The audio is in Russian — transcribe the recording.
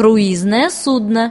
круизное судно.